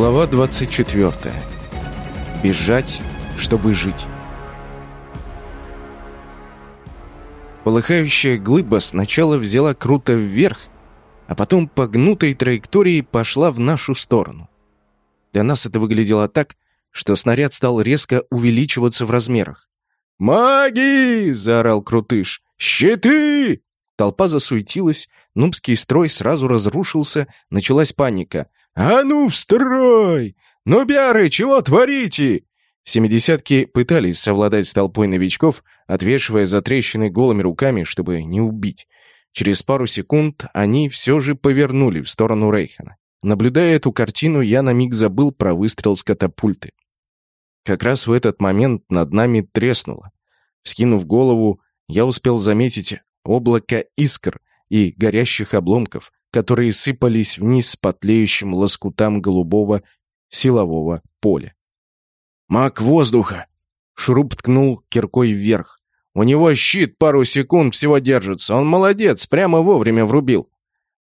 Глава 24. Бежать, чтобы жить. Полыхающая глыба сначала взяла круто вверх, а потом по гнутой траектории пошла в нашу сторону. Для нас это выглядело так, что снаряд стал резко увеличиваться в размерах. «Маги!» — заорал Крутыш. «Щиты!» Толпа засуетилась, нубский строй сразу разрушился, началась паника. «А ну, в строй! Нубяры, чего творите?» Семидесятки пытались совладать с толпой новичков, отвешивая затрещины голыми руками, чтобы не убить. Через пару секунд они все же повернули в сторону Рейхана. Наблюдая эту картину, я на миг забыл про выстрел с катапульты. Как раз в этот момент над нами треснуло. Вскинув голову, я успел заметить облако искр и горящих обломков, которые сыпались вниз по тлеющим лоскутам голубого силового поля. «Маг воздуха!» Шуруп ткнул киркой вверх. «У него щит пару секунд всего держится. Он молодец, прямо вовремя врубил».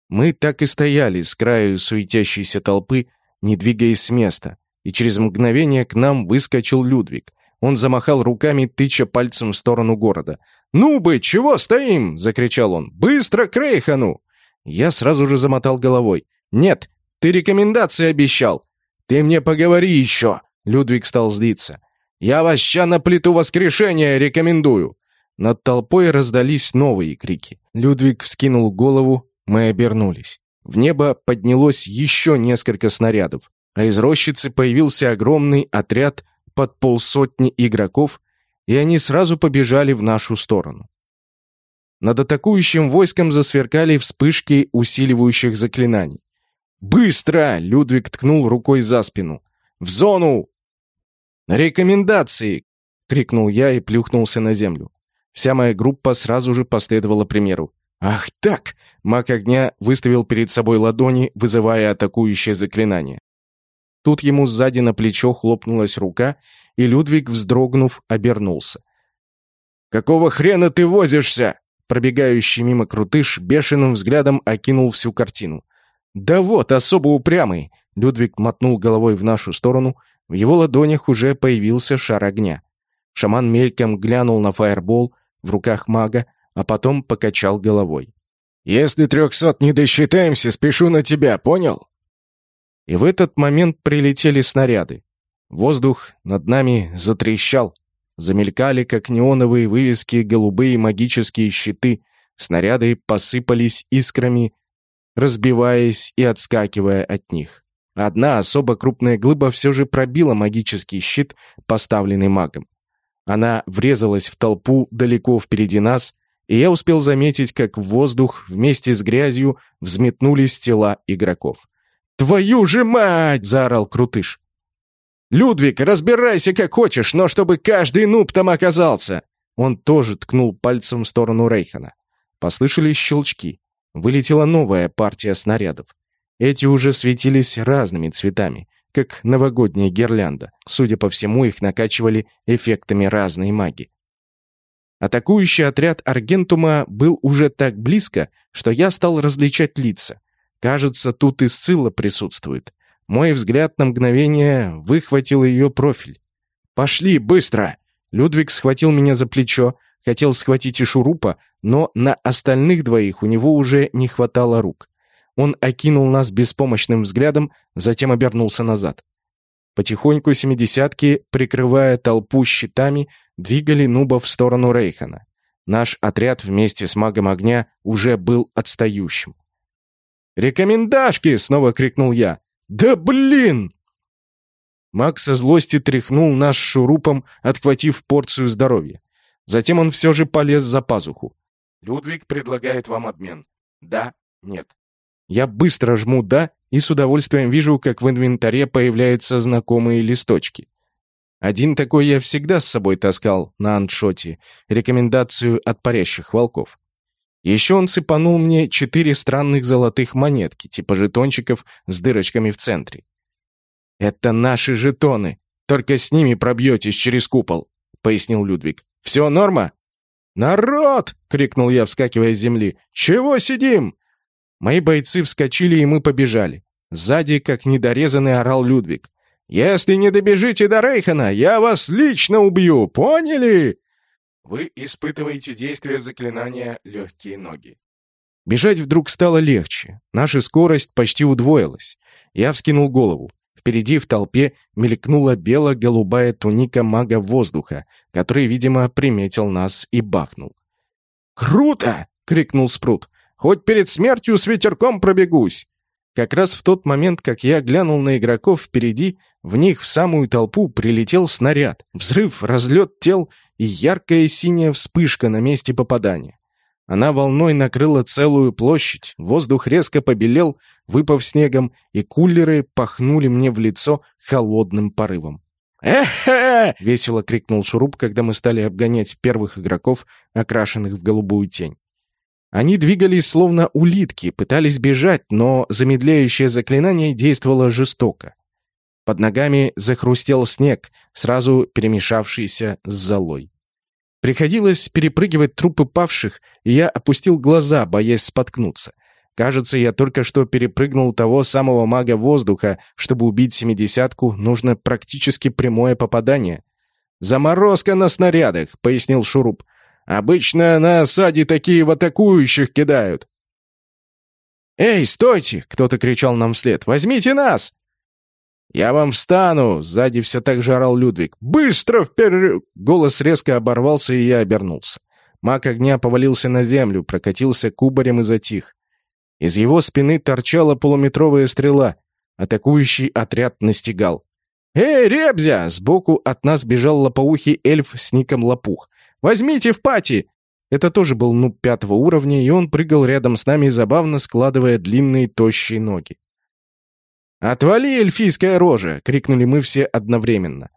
Мы так и стояли с краю суетящейся толпы, не двигаясь с места, и через мгновение к нам выскочил Людвиг. Он замахал руками, тыча пальцем в сторону города. «Ну бы, чего стоим?» — закричал он. «Быстро к Рейхану!» Я сразу же замотал головой. «Нет, ты рекомендации обещал!» «Ты мне поговори еще!» Людвиг стал злиться. «Я ща на плиту воскрешения рекомендую!» Над толпой раздались новые крики. Людвиг вскинул голову, мы обернулись. В небо поднялось еще несколько снарядов, а из рощицы появился огромный отряд под полсотни игроков, и они сразу побежали в нашу сторону. Над атакующим войском засверкали вспышки усиливающих заклинаний. «Быстро!» — Людвиг ткнул рукой за спину. «В зону!» «Рекомендации!» — крикнул я и плюхнулся на землю. Вся моя группа сразу же последовала примеру. «Ах так!» — маг огня выставил перед собой ладони, вызывая атакующее заклинание. Тут ему сзади на плечо хлопнулась рука, и Людвиг, вздрогнув, обернулся. «Какого хрена ты возишься?» Пробегающий мимо крутыш бешеным взглядом окинул всю картину. «Да вот, особо упрямый!» Людвиг мотнул головой в нашу сторону, в его ладонях уже появился шар огня. Шаман мельком глянул на фаербол в руках мага, а потом покачал головой. «Если трехсот не досчитаемся, спешу на тебя, понял?» И в этот момент прилетели снаряды. Воздух над нами затрещал. Замелькали, как неоновые вывески, голубые магические щиты. Снаряды посыпались искрами, разбиваясь и отскакивая от них. Одна особо крупная глыба все же пробила магический щит, поставленный магом. Она врезалась в толпу далеко впереди нас, и я успел заметить, как в воздух вместе с грязью взметнулись тела игроков. «Твою же мать!» — заорал Крутыш. «Людвиг, разбирайся как хочешь, но чтобы каждый нуб там оказался!» Он тоже ткнул пальцем в сторону Рейхана. Послышались щелчки. Вылетела новая партия снарядов. Эти уже светились разными цветами, как новогодняя гирлянда. Судя по всему, их накачивали эффектами разной маги. Атакующий отряд Аргентума был уже так близко, что я стал различать лица. Кажется, тут и Сцилла присутствует. Мой взгляд на мгновение выхватил ее профиль. «Пошли, быстро!» Людвиг схватил меня за плечо, хотел схватить и шурупа, но на остальных двоих у него уже не хватало рук. Он окинул нас беспомощным взглядом, затем обернулся назад. Потихоньку семидесятки, прикрывая толпу щитами, двигали нубов в сторону Рейхана. Наш отряд вместе с магом огня уже был отстающим. «Рекомендашки!» — снова крикнул я. «Да блин!» Маг со злости тряхнул наш шурупом, отхватив порцию здоровья. Затем он все же полез за пазуху. «Людвиг предлагает вам обмен. Да, нет». Я быстро жму «да» и с удовольствием вижу, как в инвентаре появляются знакомые листочки. Один такой я всегда с собой таскал на аншоте, рекомендацию от парящих волков. Еще он цепанул мне четыре странных золотых монетки, типа жетончиков с дырочками в центре. «Это наши жетоны, только с ними пробьетесь через купол», — пояснил Людвиг. «Все норма?» «Народ!» — крикнул я, вскакивая с земли. «Чего сидим? Мои бойцы вскочили, и мы побежали. Сзади, как недорезанный, орал Людвиг. «Если не добежите до Рейхана, я вас лично убью, поняли?» Вы испытываете действие заклинания «Легкие ноги». Бежать вдруг стало легче. Наша скорость почти удвоилась. Я вскинул голову. Впереди в толпе мелькнула бело-голубая туника мага воздуха, который, видимо, приметил нас и бафнул. «Круто!» — крикнул Спрут. «Хоть перед смертью с ветерком пробегусь!» Как раз в тот момент, как я глянул на игроков впереди, в них в самую толпу прилетел снаряд. Взрыв, разлет тел и яркая синяя вспышка на месте попадания. Она волной накрыла целую площадь, воздух резко побелел, выпав снегом, и кулеры пахнули мне в лицо холодным порывом. «Эхе!» — весело крикнул Шуруп, когда мы стали обгонять первых игроков, окрашенных в голубую тень. Они двигались словно улитки, пытались бежать, но замедляющее заклинание действовало жестоко. Под ногами захрустел снег, сразу перемешавшийся с золой. Приходилось перепрыгивать трупы павших, и я опустил глаза, боясь споткнуться. Кажется, я только что перепрыгнул того самого мага воздуха. Чтобы убить семидесятку, нужно практически прямое попадание. «Заморозка на снарядах», — пояснил Шуруп. «Обычно на осаде такие в атакующих кидают». «Эй, стойте!» — кто-то кричал нам вслед. «Возьмите нас!» «Я вам встану!» — сзади все так же орал Людвиг. «Быстро вперед!» Голос резко оборвался, и я обернулся. Маг огня повалился на землю, прокатился кубарем и затих. Из его спины торчала полуметровая стрела. Атакующий отряд настигал. «Эй, Ребзя!» Сбоку от нас бежал лопоухий эльф с ником Лопух. «Возьмите в пати!» Это тоже был нуб пятого уровня, и он прыгал рядом с нами, забавно складывая длинные тощие ноги. «Отвали, эльфийская рожа!» — крикнули мы все одновременно.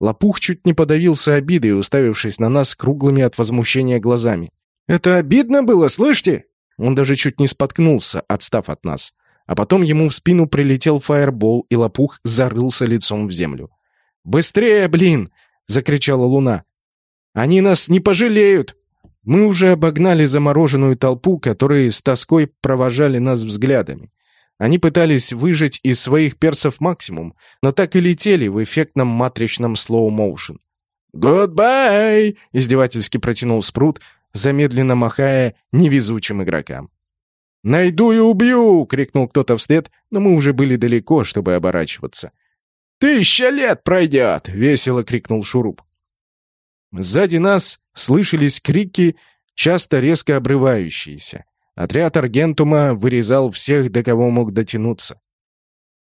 Лопух чуть не подавился обидой, уставившись на нас круглыми от возмущения глазами. «Это обидно было, слышите?» Он даже чуть не споткнулся, отстав от нас. А потом ему в спину прилетел фаербол, и лопух зарылся лицом в землю. «Быстрее, блин!» — закричала Луна. «Они нас не пожалеют!» Мы уже обогнали замороженную толпу, которые с тоской провожали нас взглядами. Они пытались выжать из своих персов максимум, но так и летели в эффектном матричном slow motion. «Goodbye!» — издевательски протянул Спрут, замедленно махая невезучим игрокам. «Найду и убью!» — крикнул кто-то вслед, но мы уже были далеко, чтобы оборачиваться. «Тысяча лет пройдет!» — весело крикнул Шуруп. Сзади нас слышались крики, часто резко обрывающиеся. Отряд Аргентума вырезал всех, до кого мог дотянуться.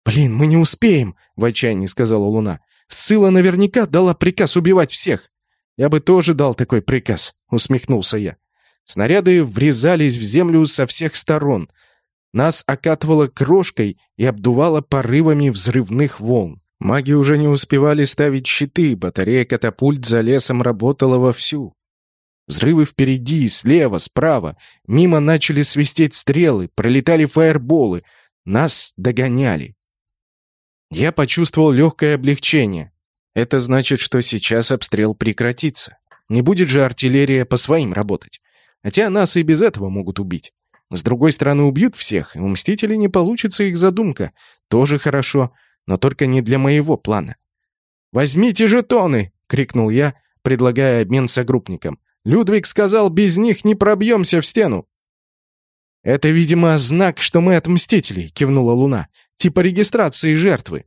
«Блин, мы не успеем!» — в отчаянии сказала Луна. «Сыла наверняка дала приказ убивать всех!» «Я бы тоже дал такой приказ», — усмехнулся я. Снаряды врезались в землю со всех сторон. Нас окатывало крошкой и обдувало порывами взрывных волн. Маги уже не успевали ставить щиты, батарея катапульт за лесом работала вовсю. Взрывы впереди, слева, справа. Мимо начали свистеть стрелы, пролетали фаерболы. Нас догоняли. Я почувствовал легкое облегчение. Это значит, что сейчас обстрел прекратится. Не будет же артиллерия по своим работать. Хотя нас и без этого могут убить. С другой стороны, убьют всех, и у Мстителей не получится их задумка. Тоже хорошо, но только не для моего плана. «Возьмите жетоны!» — крикнул я, предлагая обмен согруппникам. Людвиг сказал, без них не пробьемся в стену. «Это, видимо, знак, что мы отмстители», — кивнула Луна. «Типа регистрации жертвы».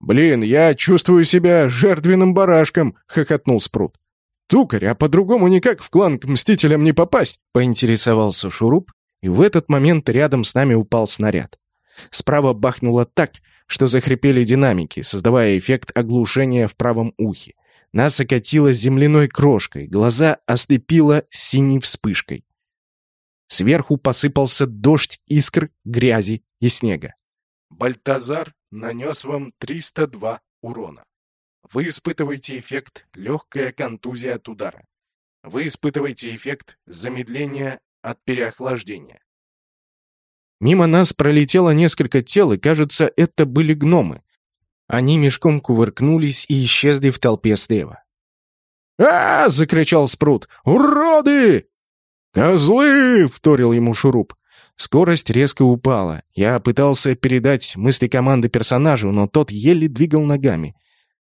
«Блин, я чувствую себя жертвенным барашком», — хохотнул Спрут. «Тукарь, а по-другому никак в клан к мстителям не попасть», — поинтересовался Шуруп, и в этот момент рядом с нами упал снаряд. Справа бахнуло так, что захрипели динамики, создавая эффект оглушения в правом ухе. Нас окатило земляной крошкой, глаза ослепило синей вспышкой. Сверху посыпался дождь искр, грязи и снега. Бальтазар нанес вам 302 урона. Вы испытываете эффект легкая контузия от удара. Вы испытываете эффект замедления от переохлаждения. Мимо нас пролетело несколько тел, и, кажется, это были гномы. Они мешком кувыркнулись и исчезли в толпе слева. а, закричал Спрут. «Уроды!» «Козлы!» — вторил ему Шуруп. Скорость резко упала. Я пытался передать мысли команды персонажу, но тот еле двигал ногами.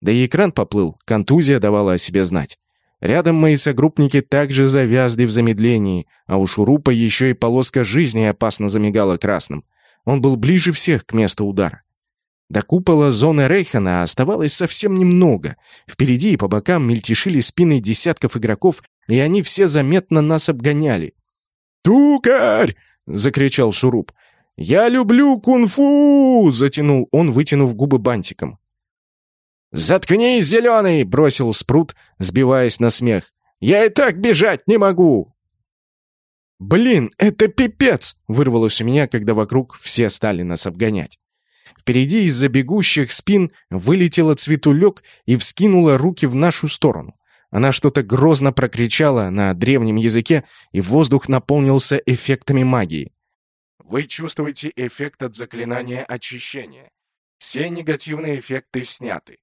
Да и экран поплыл, контузия давала о себе знать. Рядом мои согруппники также завязли в замедлении, а у Шурупа еще и полоска жизни опасно замигала красным. Он был ближе всех к месту удара. До купола зоны Рейхана оставалось совсем немного. Впереди и по бокам мельтешили спины десятков игроков, и они все заметно нас обгоняли. «Тукарь!» — закричал Шуруп. «Я люблю кунг-фу!» — затянул он, вытянув губы бантиком. «Заткнись, зеленый!» — бросил Спрут, сбиваясь на смех. «Я и так бежать не могу!» «Блин, это пипец!» — вырвалось у меня, когда вокруг все стали нас обгонять. Впереди из-за бегущих спин вылетела цветулек и вскинула руки в нашу сторону. Она что-то грозно прокричала на древнем языке, и воздух наполнился эффектами магии. Вы чувствуете эффект от заклинания очищения. Все негативные эффекты сняты.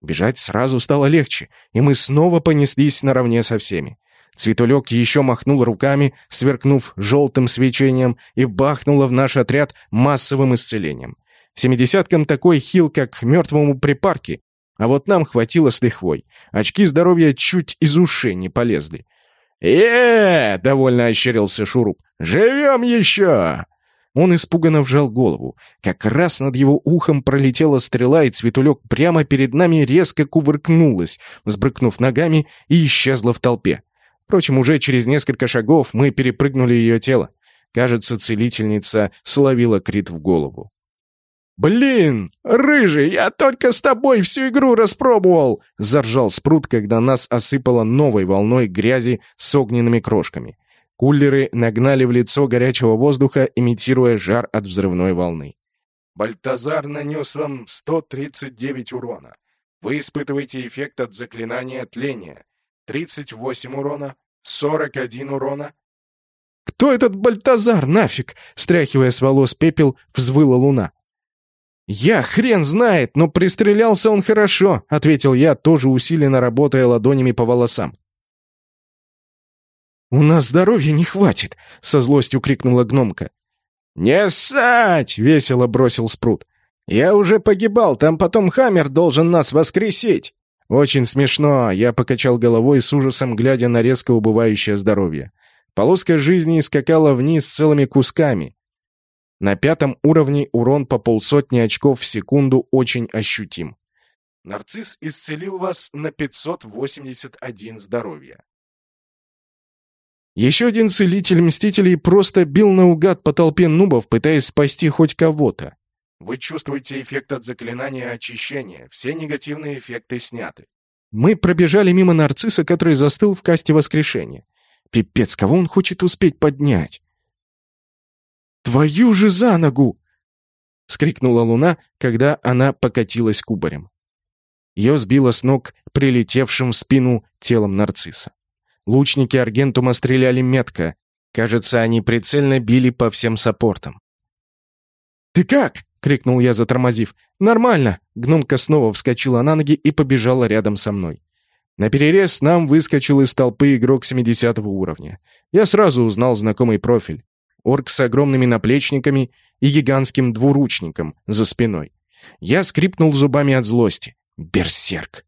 Бежать сразу стало легче, и мы снова понеслись наравне со всеми. Цветулек еще махнул руками, сверкнув желтым свечением, и бахнула в наш отряд массовым исцелением. Семидесяткам такой хил, как мертвому припарке, а вот нам хватило с лихвой. Очки здоровья чуть из ушей не полезли. э, довольно ощерился Шуруп. «Живем еще!» Он испуганно вжал голову. Как раз над его ухом пролетела стрела, и цветулек прямо перед нами резко кувыркнулась, взбрыкнув ногами и исчезла в толпе. Впрочем, уже через несколько шагов мы перепрыгнули ее тело. Кажется, целительница словила крит в голову. «Блин, рыжий, я только с тобой всю игру распробовал!» — заржал Спрут, когда нас осыпало новой волной грязи с огненными крошками. Кулеры нагнали в лицо горячего воздуха, имитируя жар от взрывной волны. «Бальтазар нанес вам 139 урона. Вы испытываете эффект от заклинания тления. 38 урона, 41 урона». «Кто этот Бальтазар, нафиг?» — стряхивая с волос пепел, взвыла луна. «Я хрен знает, но пристрелялся он хорошо», — ответил я, тоже усиленно работая ладонями по волосам. «У нас здоровья не хватит!» — со злостью крикнула гномка. «Не ссать!» — весело бросил Спрут. «Я уже погибал, там потом Хаммер должен нас воскресить!» «Очень смешно!» — я покачал головой с ужасом, глядя на резко убывающее здоровье. Полоска жизни скакала вниз целыми кусками. На пятом уровне урон по полсотни очков в секунду очень ощутим. Нарцисс исцелил вас на 581 здоровья. Еще один целитель Мстителей просто бил наугад по толпе нубов, пытаясь спасти хоть кого-то. Вы чувствуете эффект от заклинания очищения. Все негативные эффекты сняты. Мы пробежали мимо нарцисса, который застыл в касте воскрешения. Пипец, кого он хочет успеть поднять? «Твою же за ногу!» — скрикнула луна, когда она покатилась кубарем. Ее сбило с ног прилетевшим в спину телом нарцисса. Лучники Аргентума стреляли метко. Кажется, они прицельно били по всем саппортам. «Ты как?» — крикнул я, затормозив. «Нормально!» — гномка снова вскочила на ноги и побежала рядом со мной. На перерез нам выскочил из толпы игрок 70 уровня. Я сразу узнал знакомый профиль орк с огромными наплечниками и гигантским двуручником за спиной. Я скрипнул зубами от злости. Берсерк!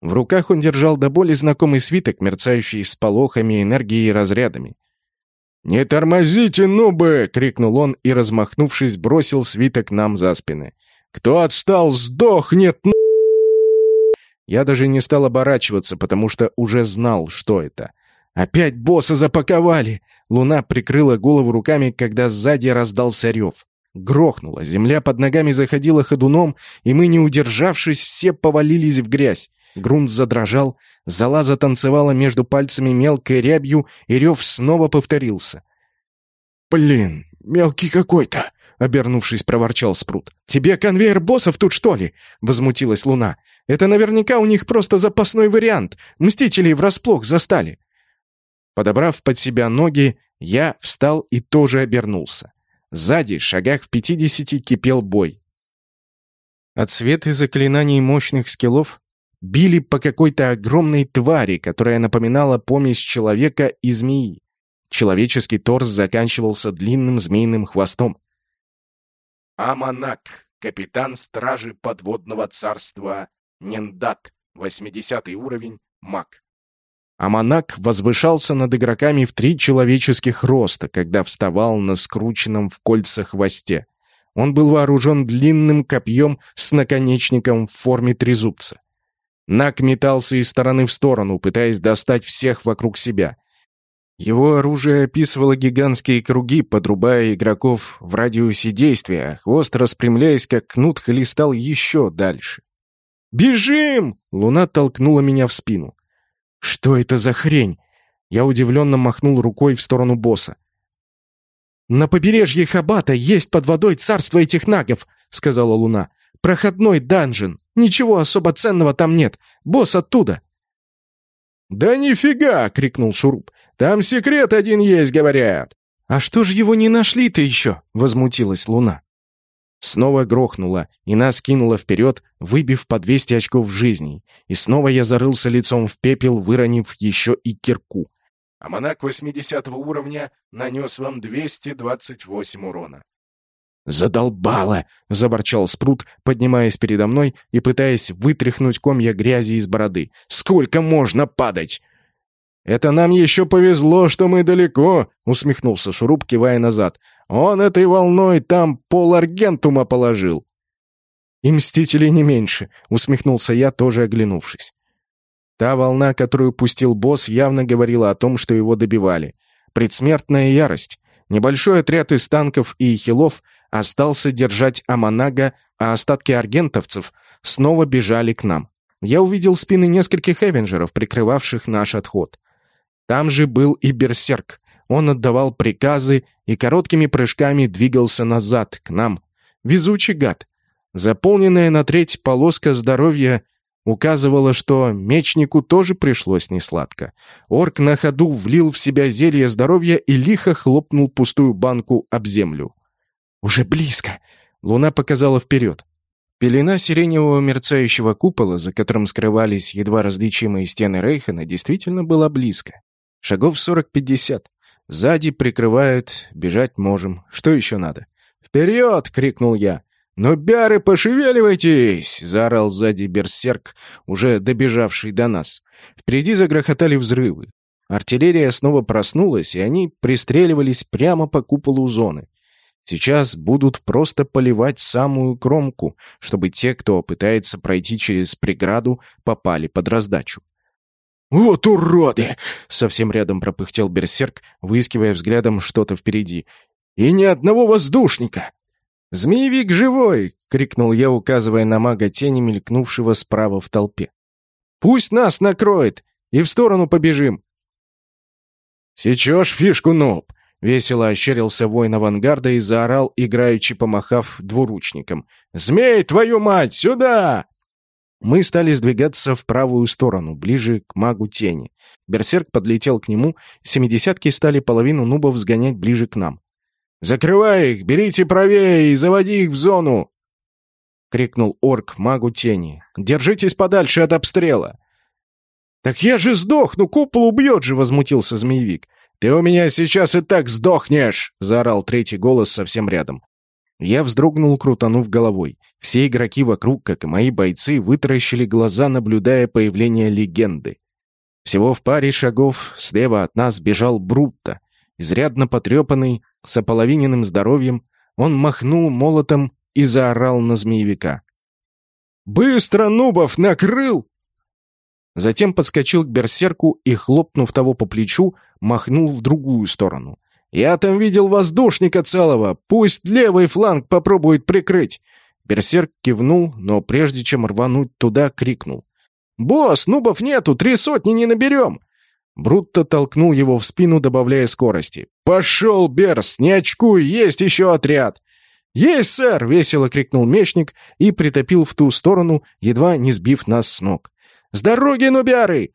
В руках он держал до боли знакомый свиток, мерцающий всполохами, энергией и разрядами. «Не тормозите, нубы!» — крикнул он и, размахнувшись, бросил свиток нам за спины. «Кто отстал, сдохнет, ну...» Я даже не стал оборачиваться, потому что уже знал, что это. «Опять босса запаковали!» Луна прикрыла голову руками, когда сзади раздался рев. Грохнуло, земля под ногами заходила ходуном, и мы, не удержавшись, все повалились в грязь. Грунт задрожал, зала затанцевала между пальцами мелкой рябью, и рев снова повторился. «Блин, мелкий какой-то!» — обернувшись, проворчал Спрут. «Тебе конвейер боссов тут, что ли?» — возмутилась Луна. «Это наверняка у них просто запасной вариант. Мстителей врасплох застали». Подобрав под себя ноги, я встал и тоже обернулся. Сзади, шагах в пятидесяти, кипел бой. Отсветы заклинаний мощных скиллов били по какой-то огромной твари, которая напоминала помесь человека и змеи. Человеческий торс заканчивался длинным змеиным хвостом. Аманак, капитан стражи подводного царства Нендат, 80 уровень, маг. Аманак возвышался над игроками в три человеческих роста, когда вставал на скрученном в кольца хвосте. Он был вооружен длинным копьем с наконечником в форме трезубца. Нак метался из стороны в сторону, пытаясь достать всех вокруг себя. Его оружие описывало гигантские круги, подрубая игроков в радиусе действия, а хвост, распрямляясь как кнут, хлестал еще дальше. «Бежим!» — Луна толкнула меня в спину. «Что это за хрень?» Я удивленно махнул рукой в сторону босса. «На побережье Хабата есть под водой царство этих нагов», — сказала Луна. «Проходной данжен. Ничего особо ценного там нет. Босс оттуда». «Да нифига!» — крикнул Шуруп. «Там секрет один есть, говорят!» «А что же его не нашли-то еще?» — возмутилась Луна. Снова грохнуло, и нас кинуло вперед, выбив по 200 очков жизней. И снова я зарылся лицом в пепел, выронив еще и кирку. Аманак 80 уровня нанес вам 228 урона. «Задолбало!» — заборчал Спрут, поднимаясь передо мной и пытаясь вытряхнуть комья грязи из бороды. «Сколько можно падать?» «Это нам еще повезло, что мы далеко!» — усмехнулся Шуруп, кивая назад. Он этой волной там пол Аргентума положил. И мстителей не меньше, усмехнулся я, тоже оглянувшись. Та волна, которую пустил босс, явно говорила о том, что его добивали. Предсмертная ярость. Небольшой отряд из танков и хилов остался держать Аманага, а остатки аргентовцев снова бежали к нам. Я увидел спины нескольких эвенджеров, прикрывавших наш отход. Там же был и берсерк. Он отдавал приказы и короткими прыжками двигался назад, к нам. Везучий гад. Заполненная на треть полоска здоровья указывала, что мечнику тоже пришлось несладко. Орк на ходу влил в себя зелье здоровья и лихо хлопнул пустую банку об землю. «Уже близко!» Луна показала вперед. Пелена сиреневого мерцающего купола, за которым скрывались едва различимые стены Рейхена, действительно была близко. Шагов сорок-пятьдесят. Сзади прикрывают, бежать можем. Что еще надо? «Вперед!» — крикнул я. «Ну, бяры, пошевеливайтесь!» — заорал сзади берсерк, уже добежавший до нас. Впереди загрохотали взрывы. Артиллерия снова проснулась, и они пристреливались прямо по куполу зоны. Сейчас будут просто поливать самую кромку, чтобы те, кто пытается пройти через преграду, попали под раздачу. «Вот уроды!» — совсем рядом пропыхтел берсерк, выискивая взглядом что-то впереди. «И ни одного воздушника!» «Змеевик живой!» — крикнул я, указывая на мага тени, мелькнувшего справа в толпе. «Пусть нас накроет! И в сторону побежим!» «Сечешь фишку, нуб!» — весело ощерился воин авангарда и заорал, играючи помахав двуручником. «Змей, твою мать, сюда!» Мы стали сдвигаться в правую сторону, ближе к магу тени. Берсерк подлетел к нему, семидесятки стали половину нубов сгонять ближе к нам. «Закрывай их! Берите правее и заводи их в зону!» — крикнул орк магу тени. «Держитесь подальше от обстрела!» «Так я же сдохну! Купол убьет же!» — возмутился змеевик. «Ты у меня сейчас и так сдохнешь!» — заорал третий голос совсем рядом. Я вздрогнул, крутанув головой. Все игроки вокруг, как и мои бойцы, вытаращили глаза, наблюдая появление легенды. Всего в паре шагов слева от нас бежал Брутто. Изрядно потрепанный, с ополовиненным здоровьем, он махнул молотом и заорал на змеевика. «Быстро, Нубов, накрыл!» Затем подскочил к берсерку и, хлопнув того по плечу, махнул в другую сторону. «Я там видел воздушника целого. Пусть левый фланг попробует прикрыть». Берсерк кивнул, но прежде чем рвануть туда, крикнул. «Босс, нубов нету, три сотни не наберем!» Брутто толкнул его в спину, добавляя скорости. «Пошел, Берс, не очкуй, есть еще отряд!» «Есть, сэр!» — весело крикнул мечник и притопил в ту сторону, едва не сбив нас с ног. «С дороги, нубяры!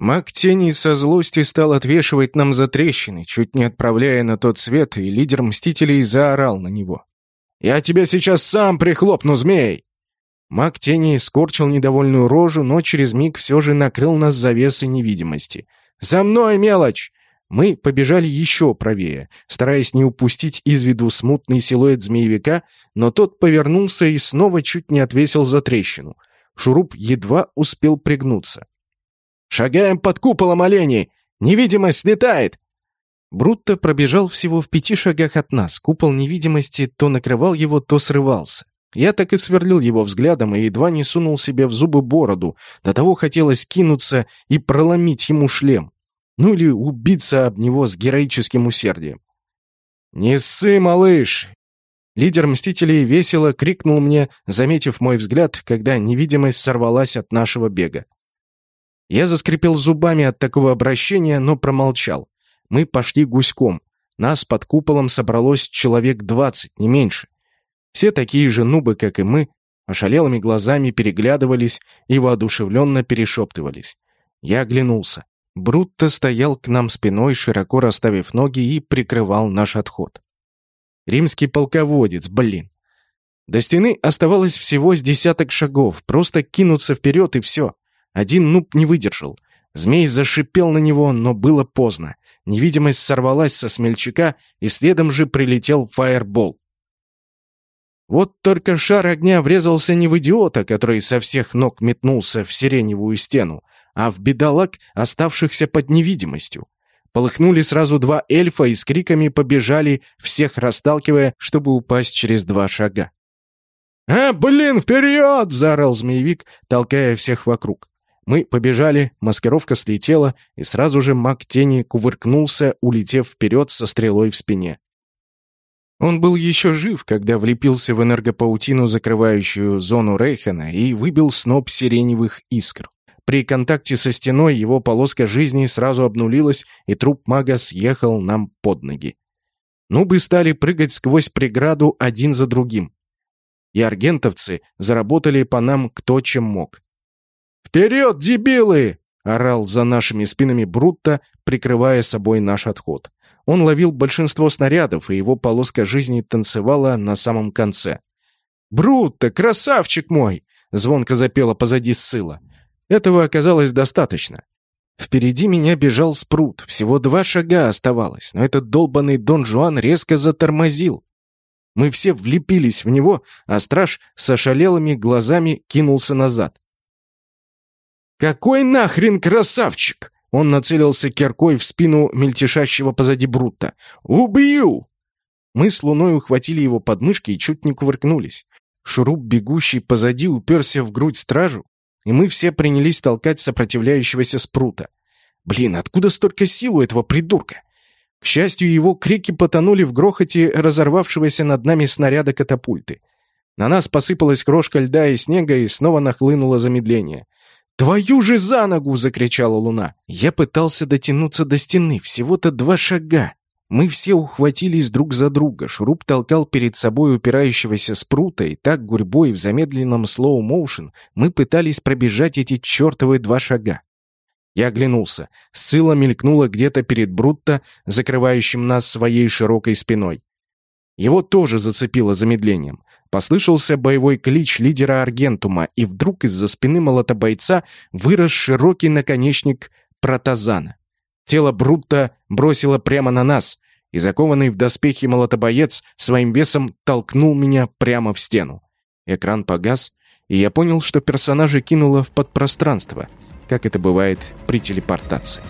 Маг тени со злости стал отвешивать нам за трещины, чуть не отправляя на тот свет, и лидер Мстителей заорал на него. «Я тебя сейчас сам прихлопну, змей!» Маг тени скорчил недовольную рожу, но через миг все же накрыл нас завесой невидимости. «За мной, мелочь!» Мы побежали еще правее, стараясь не упустить из виду смутный силуэт змеевика, но тот повернулся и снова чуть не отвесил за трещину. Шуруп едва успел пригнуться. «Шагаем под куполом оленей! Невидимость слетает!» Брутто пробежал всего в пяти шагах от нас. Купол невидимости то накрывал его, то срывался. Я так и сверлил его взглядом и едва не сунул себе в зубы бороду. До того хотелось кинуться и проломить ему шлем. Ну или убиться об него с героическим усердием. «Не ссы, малыш!» Лидер Мстителей весело крикнул мне, заметив мой взгляд, когда невидимость сорвалась от нашего бега. Я заскрипел зубами от такого обращения, но промолчал. Мы пошли гуськом. Нас под куполом собралось человек двадцать, не меньше. Все такие же нубы, как и мы, ошалелыми глазами переглядывались и воодушевленно перешептывались. Я оглянулся. Брутто стоял к нам спиной, широко расставив ноги и прикрывал наш отход. Римский полководец, блин. До стены оставалось всего с десяток шагов, просто кинуться вперед и все. Один нуб не выдержал. Змей зашипел на него, но было поздно. Невидимость сорвалась со смельчака, и следом же прилетел фаербол. Вот только шар огня врезался не в идиота, который со всех ног метнулся в сиреневую стену, а в бедолаг, оставшихся под невидимостью. Полыхнули сразу два эльфа и с криками побежали, всех расталкивая, чтобы упасть через два шага. «А, блин, вперед!» — заорал змеевик, толкая всех вокруг. Мы побежали, маскировка слетела, и сразу же маг тени кувыркнулся, улетев вперед со стрелой в спине. Он был еще жив, когда влепился в энергопаутину, закрывающую зону Рейхена, и выбил сноп сиреневых искр. При контакте со стеной его полоска жизни сразу обнулилась, и труп мага съехал нам под ноги. Нубы стали прыгать сквозь преграду один за другим. И аргентовцы заработали по нам кто чем мог. «Вперед, дебилы!» — орал за нашими спинами Брутто, прикрывая собой наш отход. Он ловил большинство снарядов, и его полоска жизни танцевала на самом конце. «Брутто, красавчик мой!» — звонко запела позади Сцилла. Этого оказалось достаточно. Впереди меня бежал спрут, всего два шага оставалось, но этот долбанный Дон Жуан резко затормозил. Мы все влепились в него, а страж с ошалелыми глазами кинулся назад. «Какой нахрен красавчик!» Он нацелился киркой в спину мельтешащего позади Брутта. «Убью!» Мы с Луной ухватили его подмышки и чуть не кувыркнулись. Шуруп, бегущий позади, уперся в грудь стражу, и мы все принялись толкать сопротивляющегося спрута. Блин, откуда столько сил у этого придурка? К счастью, его крики потонули в грохоте разорвавшегося над нами снаряда катапульты. На нас посыпалась крошка льда и снега, и снова нахлынуло замедление. «Твою же за ногу!» — закричала луна. Я пытался дотянуться до стены, всего-то два шага. Мы все ухватились друг за друга. Шуруп толкал перед собой упирающегося спрута, и так гурьбой в замедленном слоу-моушен мы пытались пробежать эти чертовы два шага. Я оглянулся. Сцилла мелькнула где-то перед Брутто, закрывающим нас своей широкой спиной. Его тоже зацепило замедлением. Послышался боевой клич лидера Аргентума, и вдруг из-за спины молотобойца вырос широкий наконечник протазана. Тело Брутта бросило прямо на нас, и закованный в доспехи молотобоец своим весом толкнул меня прямо в стену. Экран погас, и я понял, что персонажа кинуло в подпространство, как это бывает при телепортации.